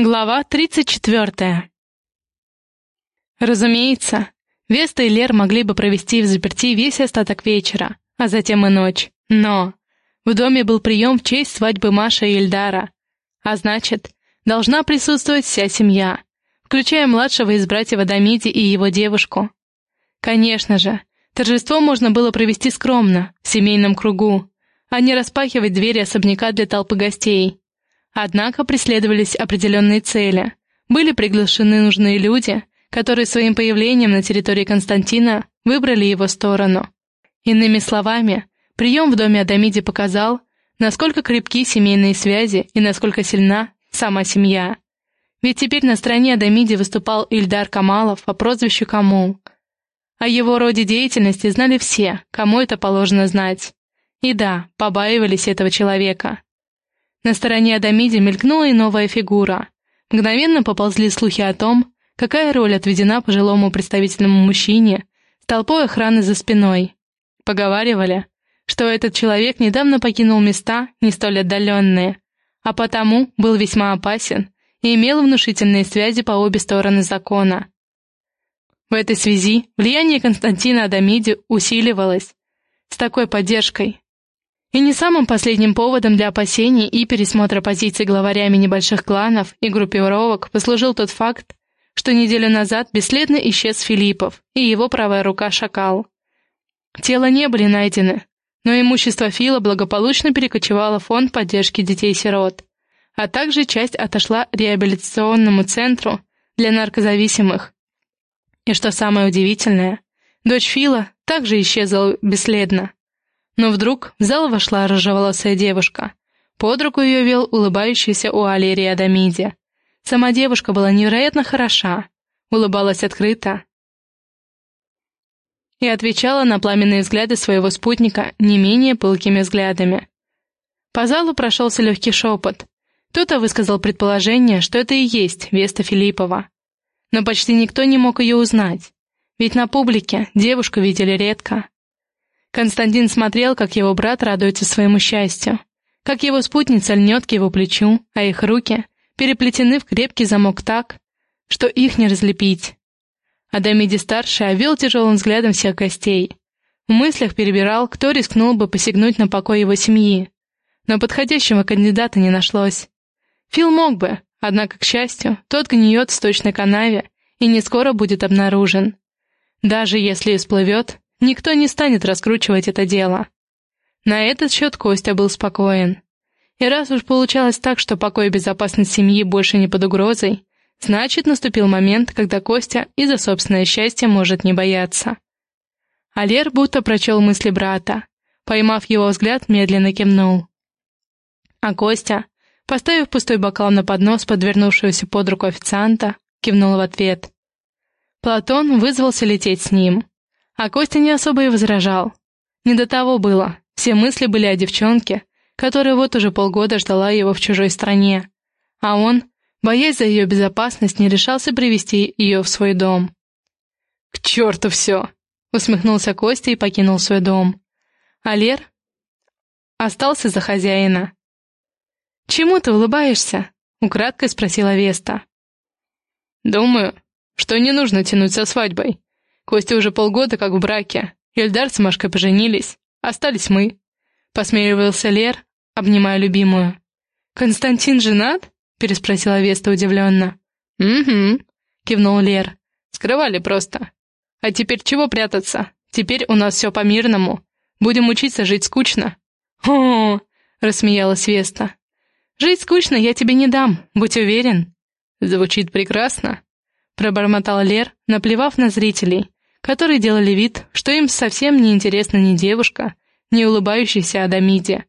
Глава 34. Разумеется, Веста и Лер могли бы провести в заперти весь остаток вечера, а затем и ночь. Но в доме был прием в честь свадьбы Маши и Эльдара, а значит, должна присутствовать вся семья, включая младшего из братьев Адамиди и его девушку. Конечно же, торжество можно было провести скромно, в семейном кругу, а не распахивать двери особняка для толпы гостей. Однако преследовались определенные цели. Были приглашены нужные люди, которые своим появлением на территории Константина выбрали его сторону. Иными словами, прием в доме Адамиди показал, насколько крепки семейные связи и насколько сильна сама семья. Ведь теперь на стороне Адамиди выступал Ильдар Камалов по прозвищу Камул. О его роде деятельности знали все, кому это положено знать. И да, побаивались этого человека. На стороне Адамиди мелькнула и новая фигура. Мгновенно поползли слухи о том, какая роль отведена пожилому представительному мужчине с толпой охраны за спиной. Поговаривали, что этот человек недавно покинул места не столь отдаленные, а потому был весьма опасен и имел внушительные связи по обе стороны закона. В этой связи влияние Константина Адамиди усиливалось. С такой поддержкой и не самым последним поводом для опасений и пересмотра позиций главарями небольших кланов и группировок послужил тот факт, что неделю назад бесследно исчез Филиппов и его правая рука Шакал. Тела не были найдены, но имущество Фила благополучно перекочевало в фонд поддержки детей-сирот, а также часть отошла реабилитационному центру для наркозависимых. И что самое удивительное, дочь Фила также исчезла бесследно. Но вдруг в зал вошла рыжеволосая девушка. Под руку ее вел улыбающийся у Алирии Адамиди. Сама девушка была невероятно хороша, улыбалась открыто и отвечала на пламенные взгляды своего спутника не менее пылкими взглядами. По залу прошелся легкий шепот. Кто-то высказал предположение, что это и есть Веста Филиппова. Но почти никто не мог ее узнать, ведь на публике девушку видели редко. Константин смотрел, как его брат радуется своему счастью, как его спутница льнет к его плечу, а их руки переплетены в крепкий замок так, что их не разлепить. Адамиди-старший овел тяжелым взглядом всех гостей. В мыслях перебирал, кто рискнул бы посягнуть на покой его семьи. Но подходящего кандидата не нашлось. Фил мог бы, однако, к счастью, тот гниет в сточной канаве и не скоро будет обнаружен. Даже если и всплывет, Никто не станет раскручивать это дело. На этот счет Костя был спокоен. И раз уж получалось так, что покой и безопасность семьи больше не под угрозой, значит, наступил момент, когда Костя и за собственное счастье может не бояться. Алер будто прочел мысли брата. Поймав его взгляд, медленно кивнул. А Костя, поставив пустой бокал на поднос подвернувшегося под руку официанта, кивнул в ответ. Платон вызвался лететь с ним. А Костя не особо и возражал. Не до того было. Все мысли были о девчонке, которая вот уже полгода ждала его в чужой стране. А он, боясь за ее безопасность, не решался привести ее в свой дом. «К черту все!» — усмехнулся Костя и покинул свой дом. А Лер остался за хозяина. «Чему ты улыбаешься?» — украдкой спросила Веста. «Думаю, что не нужно тянуть со свадьбой. Костя уже полгода как в браке. Ильдар с Машкой поженились. Остались мы. Посмеивался Лер, обнимая любимую. «Константин женат?» — переспросила Веста удивленно. «Угу», — кивнул Лер. «Скрывали просто. А теперь чего прятаться? Теперь у нас все по-мирному. Будем учиться жить скучно». «О!» — рассмеялась Веста. «Жить скучно я тебе не дам, будь уверен». «Звучит прекрасно», — пробормотал Лер, наплевав на зрителей, которые делали вид, что им совсем не интересна ни девушка, ни улыбающаяся Адамиде.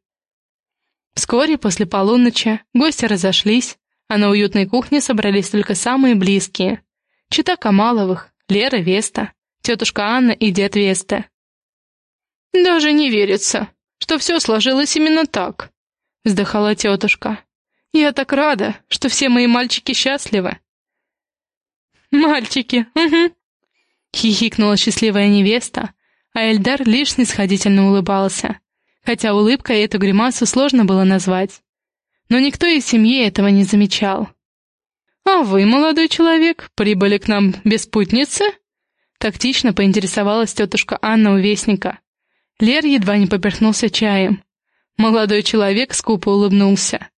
Вскоре после полуночи гости разошлись, а на уютной кухне собрались только самые близкие. Чита Камаловых, Лера Веста, тетушка Анна и дед Веста. «Даже не верится, что все сложилось именно так», — вздыхала тетушка. «Я так рада, что все мои мальчики счастливы». «Мальчики, угу», Хихикнула счастливая невеста, а Эльдар лишь снисходительно улыбался, хотя улыбкой эту гримасу сложно было назвать. Но никто из семьи этого не замечал. «А вы, молодой человек, прибыли к нам без спутницы?» Тактично поинтересовалась тетушка Анна у вестника. Лер едва не поперхнулся чаем. Молодой человек скупо улыбнулся.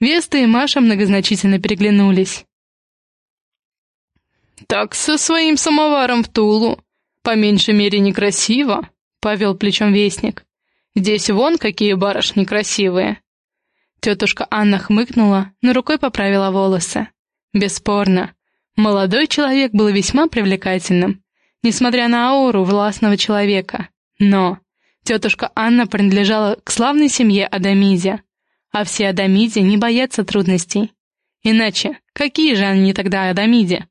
Веста и Маша многозначительно переглянулись. «Так со своим самоваром в Тулу. По меньшей мере некрасиво», — повел плечом вестник. «Здесь вон какие барышни красивые». Тетушка Анна хмыкнула, но рукой поправила волосы. Бесспорно, молодой человек был весьма привлекательным, несмотря на ауру властного человека. Но тетушка Анна принадлежала к славной семье Адамиди, а все Адамиди не боятся трудностей. Иначе, какие же они тогда Адамиди?